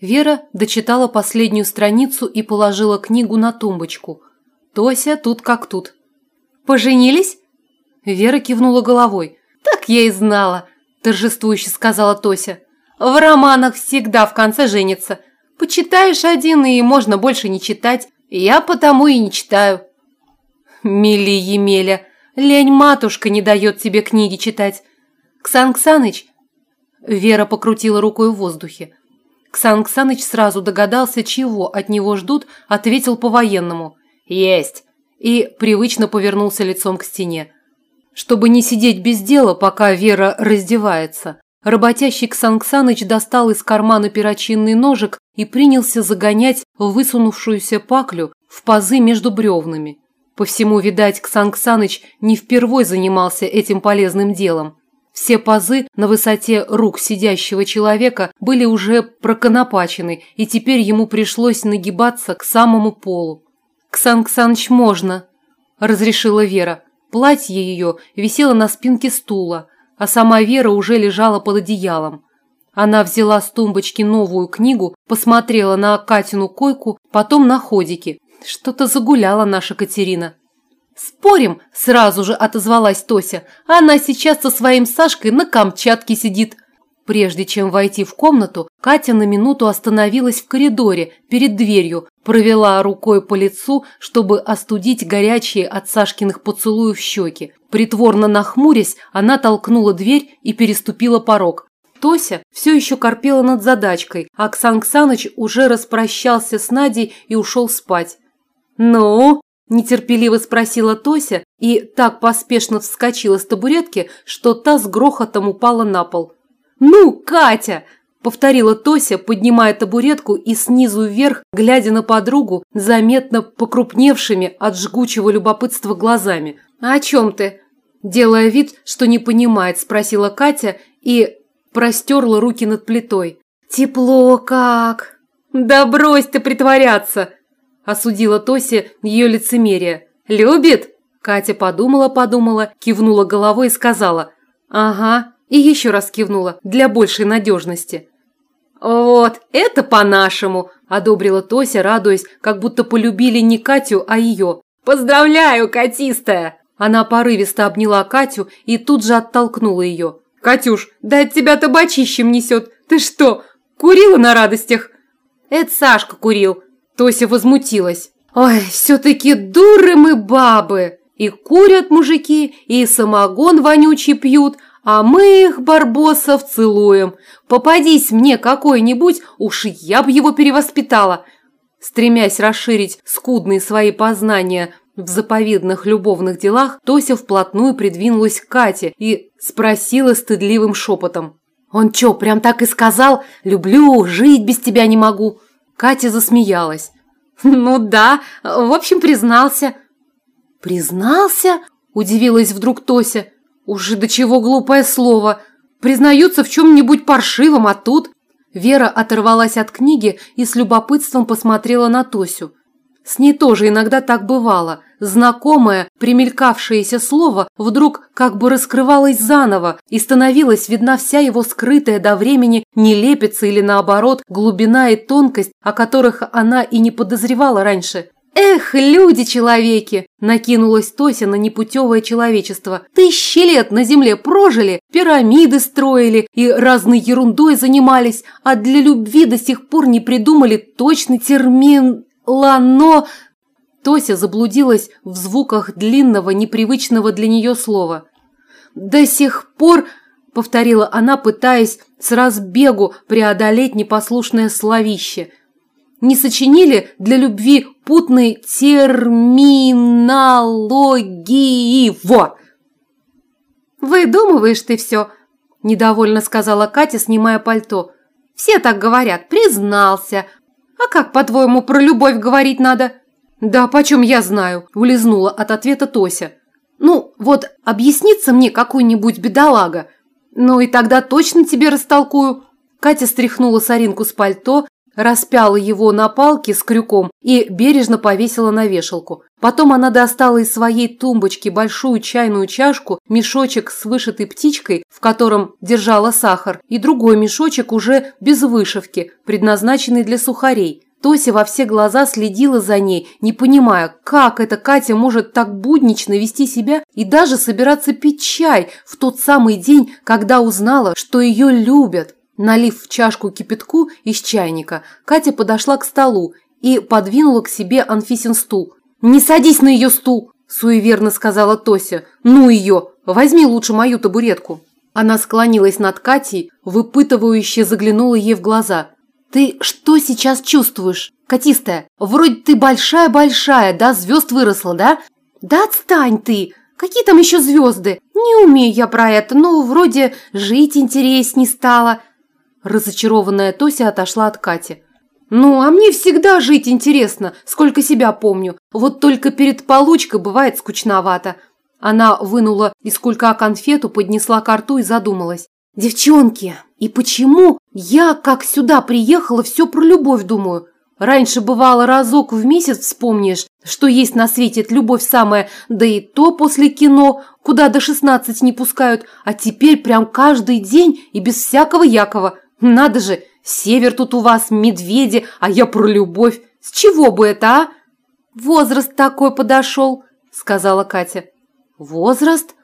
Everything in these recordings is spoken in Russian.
Вера дочитала последнюю страницу и положила книгу на тумбочку. Тося тут как тут. «Поженились?» Вера кивнула головой. «Так я и знала», – торжествующе сказала Тося. «В романах всегда в конце женятся. Почитаешь один, и можно больше не читать. Я потому и не читаю». «Мили Емеля, лень матушка не дает тебе книги читать. Ксан Ксаныч...» Вера покрутила рукой в воздухе. Ксан Ксаныч сразу догадался, чего от него ждут, ответил по-военному. «Есть!» и привычно повернулся лицом к стене. Чтобы не сидеть без дела, пока Вера раздевается, работящий Ксан Ксаныч достал из кармана перочинный ножик и принялся загонять высунувшуюся паклю в пазы между бревнами. По всему, видать, Ксан Ксаныч не впервой занимался этим полезным делом. Все пазы на высоте рук сидящего человека были уже проконопачены, и теперь ему пришлось нагибаться к самому полу. «Ксан Ксаныч, можно!» – разрешила Вера. Платье ее висело на спинке стула, а сама Вера уже лежала под одеялом. Она взяла с тумбочки новую книгу, посмотрела на Катину койку, потом на ходики. Что-то загуляла наша Катерина. «Спорим?» – сразу же отозвалась Тося. «Она сейчас со своим Сашкой на Камчатке сидит». Прежде чем войти в комнату, Катя на минуту остановилась в коридоре перед дверью, провела рукой по лицу, чтобы остудить горячие от Сашкиных поцелуев щеки. Притворно нахмурясь, она толкнула дверь и переступила порог. Тося все еще корпела над задачкой, а Оксан Ксаныч уже распрощался с Надей и ушел спать. «Ну?» Нетерпеливо спросила Тося и так поспешно вскочила с табуретки, что та с грохотом упала на пол. «Ну, Катя!» – повторила Тося, поднимая табуретку и снизу вверх, глядя на подругу, заметно покрупневшими от жгучего любопытства глазами. «А «О чем ты?» Делая вид, что не понимает, спросила Катя и простерла руки над плитой. «Тепло как!» «Да брось ты притворяться!» Осудила Тося ее лицемерие. «Любит?» Катя подумала-подумала, кивнула головой и сказала «Ага», и еще раз кивнула, для большей надежности. «Вот, это по-нашему!» – одобрила Тося, радуясь, как будто полюбили не Катю, а ее. «Поздравляю, Катистая!» Она порывисто обняла Катю и тут же оттолкнула ее. «Катюш, да от тебя табачищем несет! Ты что, курила на радостях?» «Это Сашка курил», Тося возмутилась. «Ой, все-таки дуры мы бабы! И курят мужики, и самогон вонючий пьют, а мы их, барбосов, целуем. Попадись мне какой-нибудь, уж я б его перевоспитала!» Стремясь расширить скудные свои познания в заповедных любовных делах, Тося вплотную придвинулась к Кате и спросила стыдливым шепотом. «Он чё, прям так и сказал? Люблю, жить без тебя не могу!» Катя засмеялась. «Ну да, в общем, признался». «Признался?» – удивилась вдруг Тося. «Уже до чего глупое слово. Признаются в чем-нибудь паршивом, а тут...» Вера оторвалась от книги и с любопытством посмотрела на Тосю. С ней тоже иногда так бывало. Знакомое, примелькавшееся слово вдруг как бы раскрывалось заново, и становилась видна вся его скрытая до времени нелепица или наоборот глубина и тонкость, о которых она и не подозревала раньше. «Эх, люди-человеки!» – накинулась Тося на непутевое человечество. «Тысячи лет на земле прожили, пирамиды строили и разной ерундой занимались, а для любви до сих пор не придумали точный термин Лано... Тося заблудилась в звуках длинного, непривычного для нее слова. «До сих пор...» – повторила она, пытаясь с разбегу преодолеть непослушное словище. «Не сочинили для любви путной терминологии? Во!» «Выдумываешь ты все!» – недовольно сказала Катя, снимая пальто. «Все так говорят. Признался. «А как, по-твоему, про любовь говорить надо?» «Да почем я знаю?» – улизнула от ответа Тося. «Ну, вот объяснится мне какой-нибудь бедолага. Ну и тогда точно тебе растолкую». Катя стряхнула соринку с пальто, распяла его на палке с крюком и бережно повесила на вешалку. Потом она достала из своей тумбочки большую чайную чашку, мешочек с вышитой птичкой, в котором держала сахар, и другой мешочек уже без вышивки, предназначенный для сухарей. Тося во все глаза следила за ней, не понимая, как эта Катя может так буднично вести себя и даже собираться пить чай в тот самый день, когда узнала, что ее любят. Налив в чашку кипятку из чайника, Катя подошла к столу и подвинула к себе Анфисин стул. «Не садись на ее стул!» – суеверно сказала Тося. «Ну ее! Возьми лучше мою табуретку!» Она склонилась над Катей, выпытывающе заглянула ей в глаза. «Ты что сейчас чувствуешь, Катистая? Вроде ты большая-большая, да, звезд выросла, да?» «Да отстань ты! Какие там еще звезды? Не умею я про это, но вроде жить интересней стало!» Разочарованная Тося отошла от Кати. «Ну, а мне всегда жить интересно, сколько себя помню. Вот только перед получкой бывает скучновато». Она вынула из кулька конфету, поднесла к рту и задумалась. «Девчонки, и почему я, как сюда приехала, все про любовь думаю? Раньше бывало разок в месяц вспомнишь, что есть на свете любовь самая, да и то после кино, куда до шестнадцать не пускают, а теперь прям каждый день и без всякого Якова. Надо же, север тут у вас, медведи, а я про любовь. С чего бы это, а? Возраст такой подошел, сказала Катя. Возраст?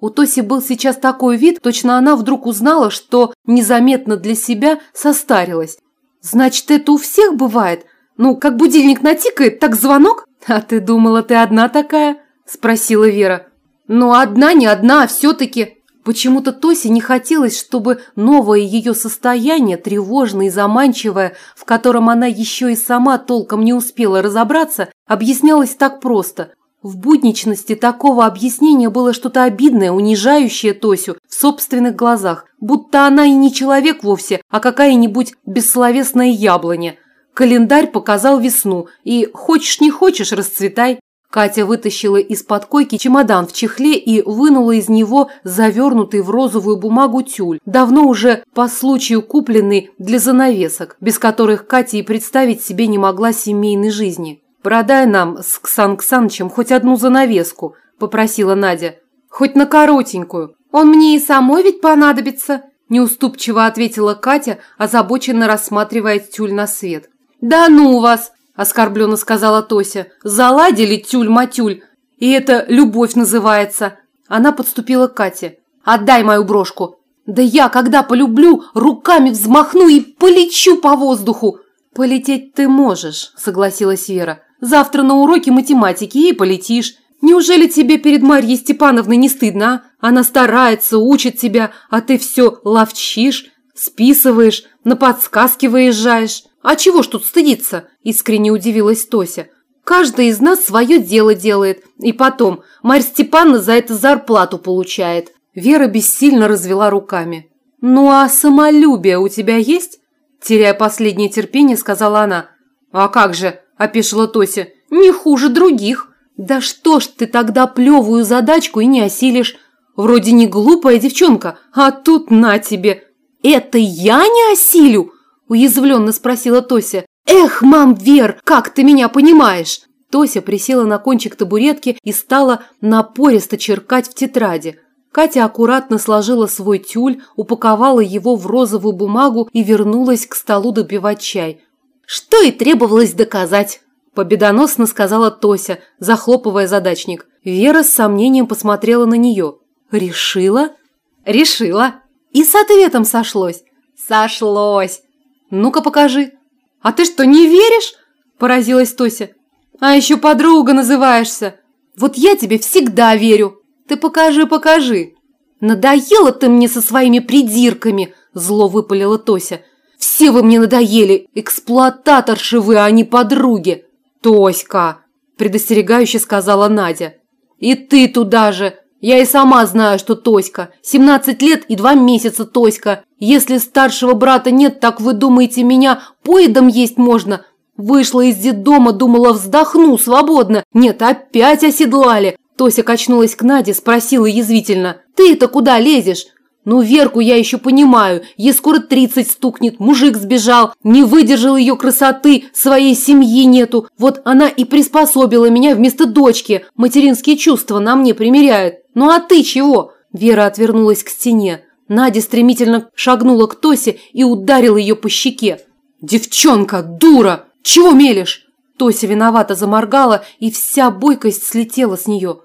У Тоси был сейчас такой вид, точно она вдруг узнала, что незаметно для себя состарилась. Значит, это у всех бывает? Ну, как будильник натикает, так звонок? А ты думала, ты одна такая? Спросила Вера. Ну, одна не одна, а все-таки... Почему-то Тосе не хотелось, чтобы новое ее состояние, тревожное и заманчивое, в котором она еще и сама толком не успела разобраться, объяснялось так просто. В будничности такого объяснения было что-то обидное, унижающее Тосю в собственных глазах, будто она и не человек вовсе, а какая-нибудь бессловесная яблоня. Календарь показал весну, и хочешь не хочешь, расцветай. Катя вытащила из-под койки чемодан в чехле и вынула из него завернутый в розовую бумагу тюль, давно уже по случаю купленный для занавесок, без которых Катя и представить себе не могла семейной жизни. «Продай нам с Ксан Ксанычем хоть одну занавеску», – попросила Надя. «Хоть на коротенькую. Он мне и самой ведь понадобится», – неуступчиво ответила Катя, озабоченно рассматривая тюль на свет. «Да ну вас!» – оскорбленно сказала Тося. «Заладили тюль-матюль, и это любовь называется». Она подступила к Кате. «Отдай мою брошку!» «Да я, когда полюблю, руками взмахну и полечу по воздуху!» «Полететь ты можешь», – согласилась Вера. «Завтра на уроке математики и полетишь. Неужели тебе перед Марьей Степановной не стыдно, а? Она старается, учит тебя, а ты все ловчишь, списываешь, на подсказки выезжаешь. А чего ж тут стыдиться?» – искренне удивилась Тося. «Каждый из нас свое дело делает. И потом, Марья Степановна за это зарплату получает». Вера бессильно развела руками. «Ну а самолюбие у тебя есть?» Теряя последнее терпение, сказала она. «А как же?» – опешила Тося. «Не хуже других». «Да что ж ты тогда плевую задачку и не осилишь? Вроде не глупая девчонка, а тут на тебе». «Это я не осилю?» – уязвленно спросила Тося. «Эх, мам, Вер, как ты меня понимаешь?» Тося присела на кончик табуретки и стала напористо черкать в тетради. Катя аккуратно сложила свой тюль, упаковала его в розовую бумагу и вернулась к столу допивать чай. «Что и требовалось доказать!» – победоносно сказала Тося, захлопывая задачник. Вера с сомнением посмотрела на нее. «Решила?» «Решила!» «И с ответом сошлось!» «Сошлось!» «Ну-ка покажи!» «А ты что, не веришь?» – поразилась Тося. «А еще подруга называешься!» «Вот я тебе всегда верю!» Ты покажи, покажи. Надоела ты мне со своими придирками, зло выпалила Тося. Все вы мне надоели, эксплуататорши вы, а не подруги. Тоська, предостерегающе сказала Надя. И ты туда же. Я и сама знаю, что Тоська. 17 лет и два месяца Тоська. Если старшего брата нет, так вы думаете, меня поедом есть можно? Вышла из детдома, думала, вздохну свободно. Нет, опять оседлали. Тося качнулась к Наде, спросила язвительно. «Ты-то куда лезешь? Ну, Верку я еще понимаю, ей скоро тридцать стукнет, мужик сбежал, не выдержал ее красоты, своей семьи нету. Вот она и приспособила меня вместо дочки, материнские чувства на мне примеряет. Ну а ты чего? Вера отвернулась к стене. Надя стремительно шагнула к Тосе и ударила ее по щеке. «Девчонка, дура! Чего мелешь?» Тося виновато заморгала, и вся бойкость слетела с нее.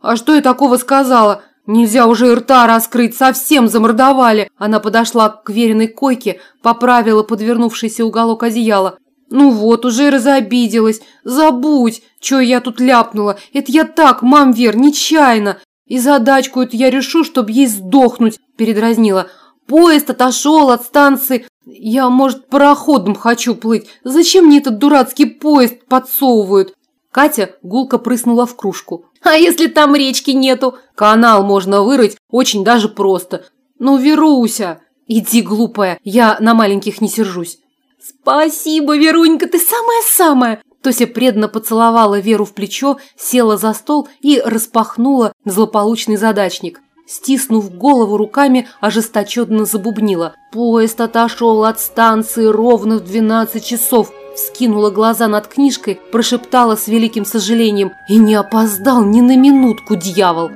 «А что я такого сказала? Нельзя уже и рта раскрыть, совсем замордовали!» Она подошла к веренной койке, поправила подвернувшийся уголок одеяла. «Ну вот, уже разобиделась. Забудь, что я тут ляпнула. Это я так, мам Вер, нечаянно. И задачку эту я решу, чтобы ей сдохнуть», – передразнила. «Поезд отошел от станции. Я, может, пароходом хочу плыть. Зачем мне этот дурацкий поезд подсовывают?» Катя гулко прыснула в кружку. «А если там речки нету?» «Канал можно вырыть очень даже просто. Ну, Веруся!» «Иди, глупая, я на маленьких не сержусь». «Спасибо, Верунька, ты самая-самая!» Тося преданно поцеловала Веру в плечо, села за стол и распахнула злополучный задачник. Стиснув голову руками, ожесточенно забубнила. Поезд отошел от станции ровно в двенадцать часов вскинула глаза над книжкой, прошептала с великим сожалением «И не опоздал ни на минутку, дьявол!»